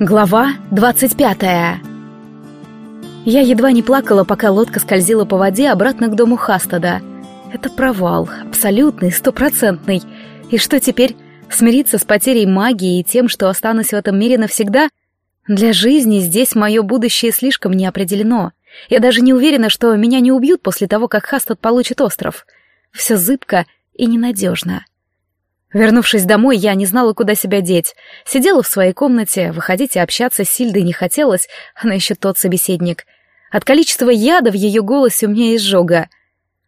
Глава 25 Я едва не плакала, пока лодка скользила по воде обратно к дому Хастада. Это провал, абсолютный, стопроцентный. И что теперь? Смириться с потерей магии и тем, что останусь в этом мире навсегда? Для жизни здесь мое будущее слишком не определено. Я даже не уверена, что меня не убьют после того, как Хастад получит остров. Все зыбко и ненадежно. Вернувшись домой, я не знала, куда себя деть. Сидела в своей комнате, выходить и общаться с Сильдой не хотелось, она еще тот собеседник. От количества яда в ее голосе у меня изжога.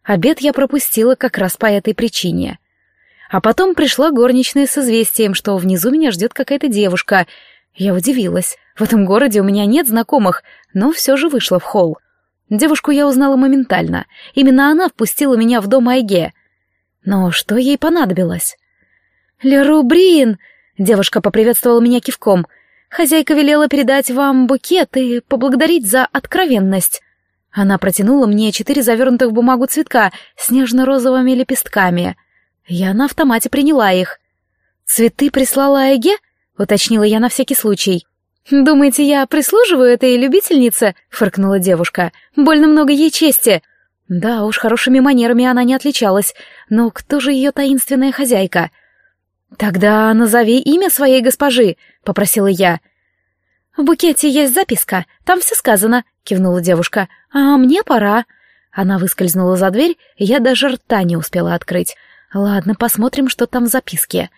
Обед я пропустила как раз по этой причине. А потом пришла горничная с известием, что внизу меня ждет какая-то девушка. Я удивилась. В этом городе у меня нет знакомых, но все же вышла в холл. Девушку я узнала моментально. Именно она впустила меня в дом Айге. Но что ей понадобилось? «Леру Брин!» — девушка поприветствовала меня кивком. «Хозяйка велела передать вам букет и поблагодарить за откровенность». Она протянула мне четыре завернутых в бумагу цветка с нежно-розовыми лепестками. Я на автомате приняла их. «Цветы прислала Айге?» — уточнила я на всякий случай. «Думаете, я прислуживаю этой любительнице?» — фыркнула девушка. «Больно много ей чести». Да уж, хорошими манерами она не отличалась. Но кто же ее таинственная хозяйка? «Тогда назови имя своей госпожи», — попросила я. «В букете есть записка, там все сказано», — кивнула девушка. «А мне пора». Она выскользнула за дверь, я даже рта не успела открыть. «Ладно, посмотрим, что там в записке».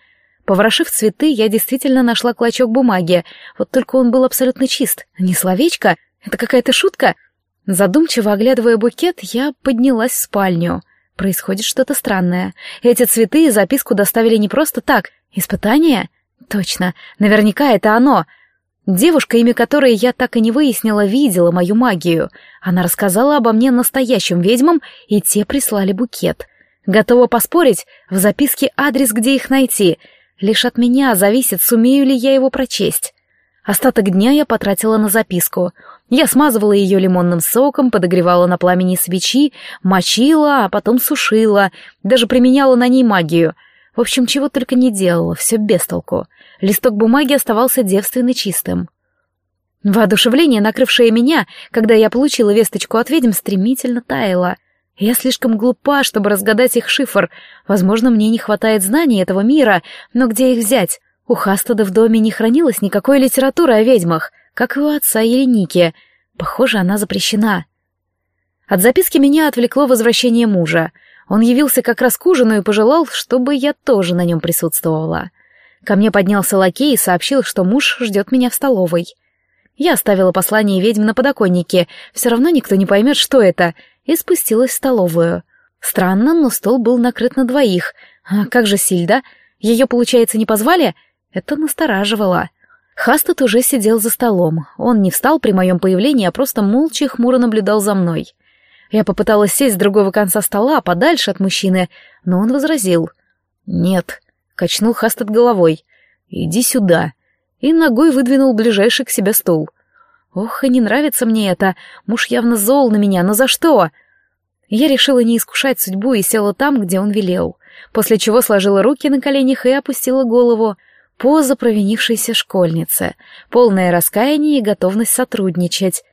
Поворошив цветы, я действительно нашла клочок бумаги, вот только он был абсолютно чист. Не словечко? Это какая-то шутка? Задумчиво оглядывая букет, я поднялась в спальню — Происходит что-то странное. Эти цветы и записку доставили не просто так. Испытание? Точно. Наверняка это оно. Девушка, имя которой я так и не выяснила, видела мою магию. Она рассказала обо мне настоящим ведьмам, и те прислали букет. Готова поспорить, в записке адрес, где их найти. Лишь от меня зависит, сумею ли я его прочесть. Остаток дня я потратила на записку. Я смазывала ее лимонным соком, подогревала на пламени свечи, мочила, а потом сушила, даже применяла на ней магию. В общем, чего только не делала, все без толку. Листок бумаги оставался девственно чистым. Воодушевление, накрывшее меня, когда я получила весточку от ведьм, стремительно таяло. Я слишком глупа, чтобы разгадать их шифр. Возможно, мне не хватает знаний этого мира, но где их взять? У Хастада в доме не хранилось никакой литературы о ведьмах, как и у отца Ереники. Похоже, она запрещена. От записки меня отвлекло возвращение мужа. Он явился как раз к ужину и пожелал, чтобы я тоже на нем присутствовала. Ко мне поднялся лакей и сообщил, что муж ждет меня в столовой. Я оставила послание ведьм на подоконнике, все равно никто не поймет, что это, и спустилась в столовую. Странно, но стол был накрыт на двоих. А как же Сильда? Ее, получается, не позвали? Это настораживало. Хастед уже сидел за столом. Он не встал при моем появлении, а просто молча и хмуро наблюдал за мной. Я попыталась сесть с другого конца стола, подальше от мужчины, но он возразил. «Нет», — качнул Хастед головой. «Иди сюда». И ногой выдвинул ближайший к себе стул. «Ох, и не нравится мне это. Муж явно зол на меня, но за что?» Я решила не искушать судьбу и села там, где он велел, после чего сложила руки на коленях и опустила голову — поза провинившейся школьницы, полное раскаяние и готовность сотрудничать.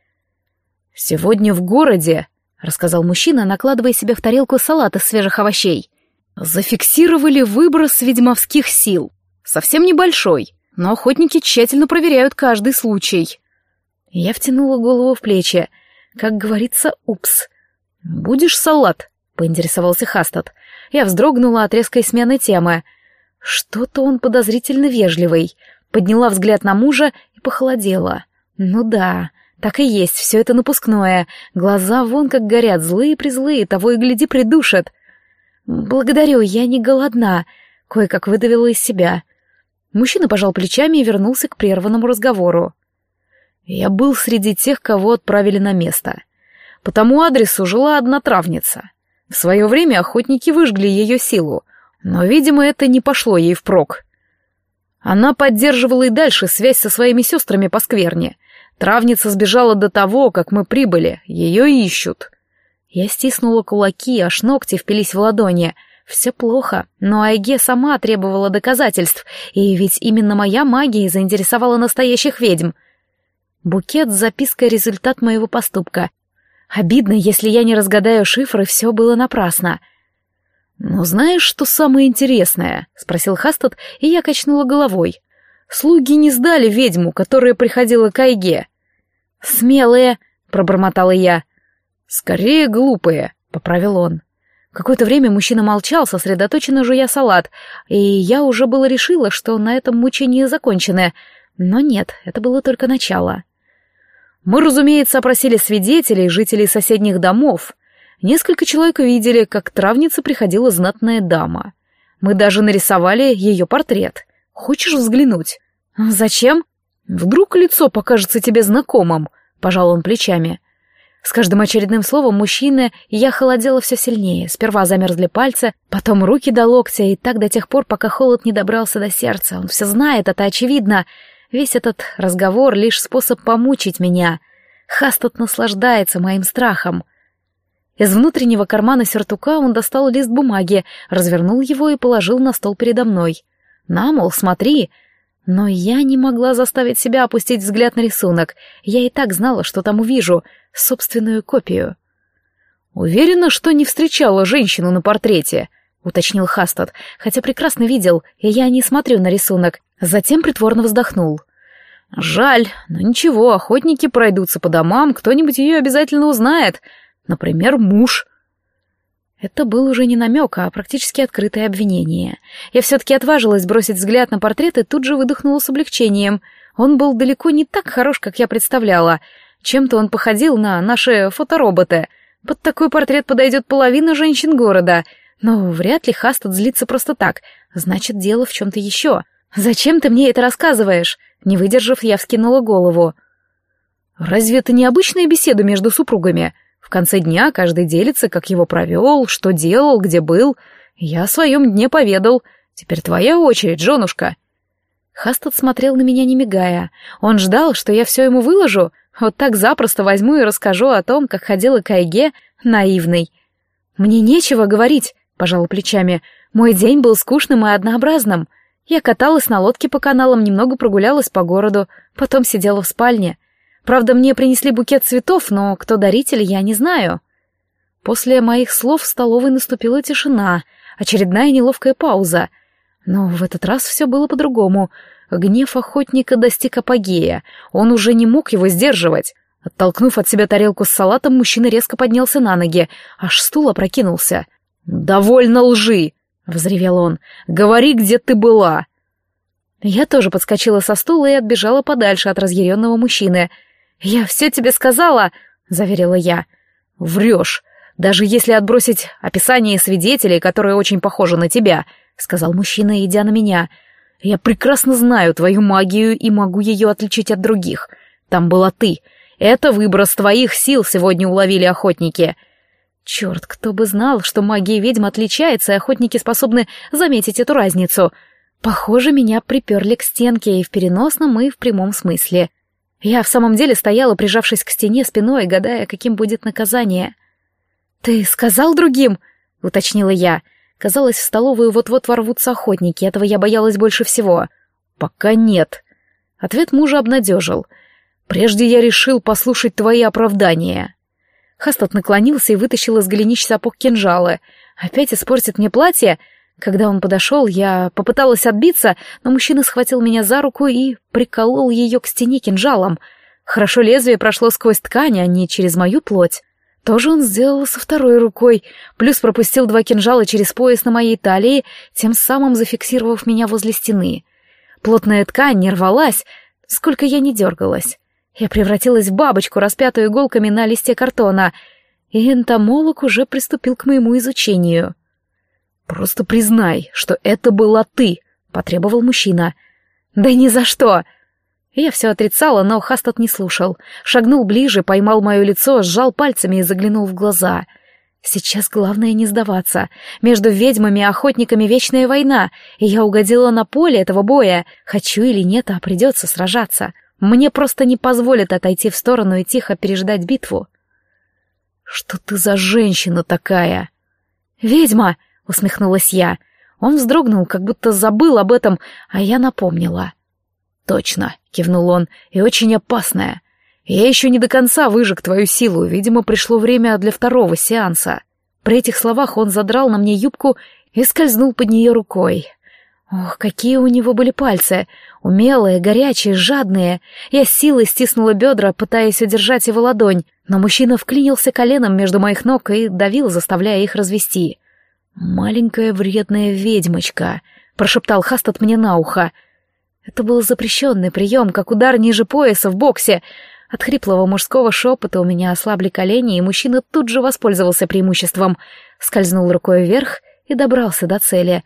«Сегодня в городе», — рассказал мужчина, накладывая себе в тарелку салат из свежих овощей, «зафиксировали выброс ведьмовских сил. Совсем небольшой, но охотники тщательно проверяют каждый случай». Я втянула голову в плечи. Как говорится, упс. «Будешь салат?» — поинтересовался Хастад. Я вздрогнула от резкой смены темы — что-то он подозрительно вежливый. Подняла взгляд на мужа и похолодела. Ну да, так и есть, все это напускное. Глаза вон как горят, злые-призлые, того и гляди придушат. «Благодарю, я не голодна», — кое-как выдавила из себя. Мужчина пожал плечами и вернулся к прерванному разговору. «Я был среди тех, кого отправили на место. По тому адресу жила одна травница. В свое время охотники выжгли ее силу, но, видимо, это не пошло ей впрок. Она поддерживала и дальше связь со своими сестрами по скверне. Травница сбежала до того, как мы прибыли, ее ищут. Я стиснула кулаки, аж ногти впились в ладони. Все плохо, но Айге сама требовала доказательств, и ведь именно моя магия заинтересовала настоящих ведьм. Букет с запиской — результат моего поступка. Обидно, если я не разгадаю шифры, все было напрасно. «Но знаешь, что самое интересное?» — спросил Хастад, и я качнула головой. «Слуги не сдали ведьму, которая приходила к Айге». «Смелые», — пробормотала я. «Скорее глупые», — поправил он. Какое-то время мужчина молчал, сосредоточенно жуя салат, и я уже было решила, что на этом мучение закончено, но нет, это было только начало. Мы, разумеется, опросили свидетелей, жителей соседних домов. Несколько человек видели, как травница приходила знатная дама. Мы даже нарисовали ее портрет. Хочешь взглянуть? Зачем? Вдруг лицо покажется тебе знакомым, пожал он плечами. С каждым очередным словом мужчины я холодела все сильнее. Сперва замерзли пальцы, потом руки до локтя, и так до тех пор, пока холод не добрался до сердца. Он все знает, это очевидно. Весь этот разговор — лишь способ помучить меня. Хастот наслаждается моим страхом. Из внутреннего кармана сюртука он достал лист бумаги, развернул его и положил на стол передо мной. «На, мол, смотри!» Но я не могла заставить себя опустить взгляд на рисунок. Я и так знала, что там увижу — собственную копию. «Уверена, что не встречала женщину на портрете», — уточнил Хастад, хотя прекрасно видел, и я не смотрю на рисунок. Затем притворно вздохнул. «Жаль, но ничего, охотники пройдутся по домам, кто-нибудь ее обязательно узнает. Например, муж». Это был уже не намек, а практически открытое обвинение. Я все-таки отважилась бросить взгляд на портрет и тут же выдохнула с облегчением. Он был далеко не так хорош, как я представляла. Чем-то он походил на наши фотороботы. Под такой портрет подойдет половина женщин города. Но вряд ли Хастад злится просто так. Значит, дело в чем-то еще. Зачем ты мне это рассказываешь? Не выдержав, я вскинула голову. Разве это не обычная беседа между супругами? Конце дня каждый делится, как его провел, что делал, где был. Я о своем дне поведал. Теперь твоя очередь, женушка. Хастад смотрел на меня, не мигая. Он ждал, что я все ему выложу, вот так запросто возьму и расскажу о том, как ходила к Айге, наивный. «Мне нечего говорить», — пожала плечами. «Мой день был скучным и однообразным. Я каталась на лодке по каналам, немного прогулялась по городу, потом сидела в спальне. Правда, мне принесли букет цветов, но кто даритель, я не знаю». После моих слов в столовой наступила тишина, очередная неловкая пауза. Но в этот раз все было по-другому — Гнев охотника достиг апогея, он уже не мог его сдерживать. Оттолкнув от себя тарелку с салатом, мужчина резко поднялся на ноги, аж стул опрокинулся. «Довольно лжи!» — взревел он. «Говори, где ты была!» Я тоже подскочила со стула и отбежала подальше от разъяренного мужчины. «Я все тебе сказала!» — заверила я. «Врешь, даже если отбросить описание свидетелей, которые очень похожи на тебя», — сказал мужчина, идя на меня. Я прекрасно знаю твою магию и могу ее отличить от других. Там была ты. Это выброс твоих сил сегодня уловили охотники. Черт, кто бы знал, что магия ведьм отличается, и охотники способны заметить эту разницу. Похоже, меня приперли к стенке и в переносном, и в прямом смысле. Я в самом деле стояла, прижавшись к стене спиной, гадая, каким будет наказание. «Ты сказал другим?» — уточнила я. Казалось, в столовую вот-вот ворвутся охотники, этого я боялась больше всего. «Пока нет». Ответ мужа обнадежил. «Прежде я решил послушать твои оправдания». Хастот наклонился и вытащил из голенищ сапог кинжалы. «Опять испортит мне платье?» Когда он подошел, я попыталась отбиться, но мужчина схватил меня за руку и приколол ее к стене кинжалом. Хорошо лезвие прошло сквозь ткань, а не через мою плоть. Тоже он сделал со второй рукой, плюс пропустил два кинжала через пояс на моей талии, тем самым зафиксировав меня возле стены. Плотная ткань не рвалась, сколько я не дергалась. Я превратилась в бабочку, распятую иголками на листе картона, и энтомолог уже приступил к моему изучению. «Просто признай, что это была ты», — потребовал мужчина. «Да ни за что!» Я все отрицала, но Хастад не слушал. Шагнул ближе, поймал мое лицо, сжал пальцами и заглянул в глаза. Сейчас главное не сдаваться. Между ведьмами и охотниками вечная война, и я угодила на поле этого боя. Хочу или нет, а придется сражаться. Мне просто не позволят отойти в сторону и тихо переждать битву. «Что ты за женщина такая?» «Ведьма!» — усмехнулась я. Он вздрогнул, как будто забыл об этом, а я напомнила. «Точно», — кивнул он, — «и очень опасная. Я еще не до конца выжег твою силу, видимо, пришло время для второго сеанса». При этих словах он задрал на мне юбку и скользнул под нее рукой. Ох, какие у него были пальцы! Умелые, горячие, жадные. Я силой стиснула бедра, пытаясь удержать его ладонь, но мужчина вклинился коленом между моих ног и давил, заставляя их развести. «Маленькая вредная ведьмочка», — прошептал Хастад мне на ухо. Это был запрещенный прием, как удар ниже пояса в боксе. От хриплого мужского шепота у меня ослабли колени, и мужчина тут же воспользовался преимуществом. Скользнул рукой вверх и добрался до цели.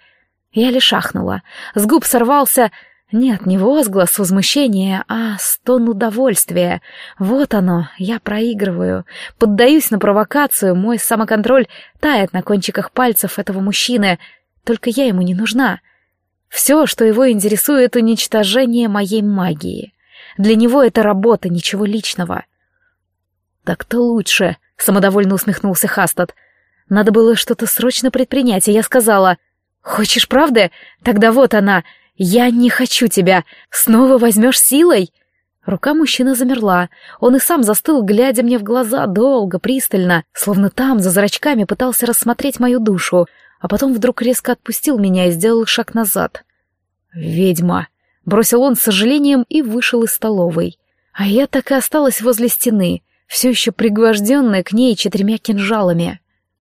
Я лишь ахнула. С губ сорвался... Нет, не возглас возмущения, а стон удовольствия. Вот оно, я проигрываю. Поддаюсь на провокацию, мой самоконтроль тает на кончиках пальцев этого мужчины. Только я ему не нужна. Все, что его интересует, уничтожение моей магии. Для него это работа, ничего личного. «Так-то лучше», — самодовольно усмехнулся Хастад. «Надо было что-то срочно предпринять, и я сказала, «Хочешь правды? Тогда вот она, «Я не хочу тебя! Снова возьмешь силой?» Рука мужчины замерла. Он и сам застыл, глядя мне в глаза долго, пристально, словно там, за зрачками, пытался рассмотреть мою душу, а потом вдруг резко отпустил меня и сделал шаг назад. «Ведьма!» — бросил он с сожалением и вышел из столовой. А я так и осталась возле стены, все еще пригвожденная к ней четырьмя кинжалами.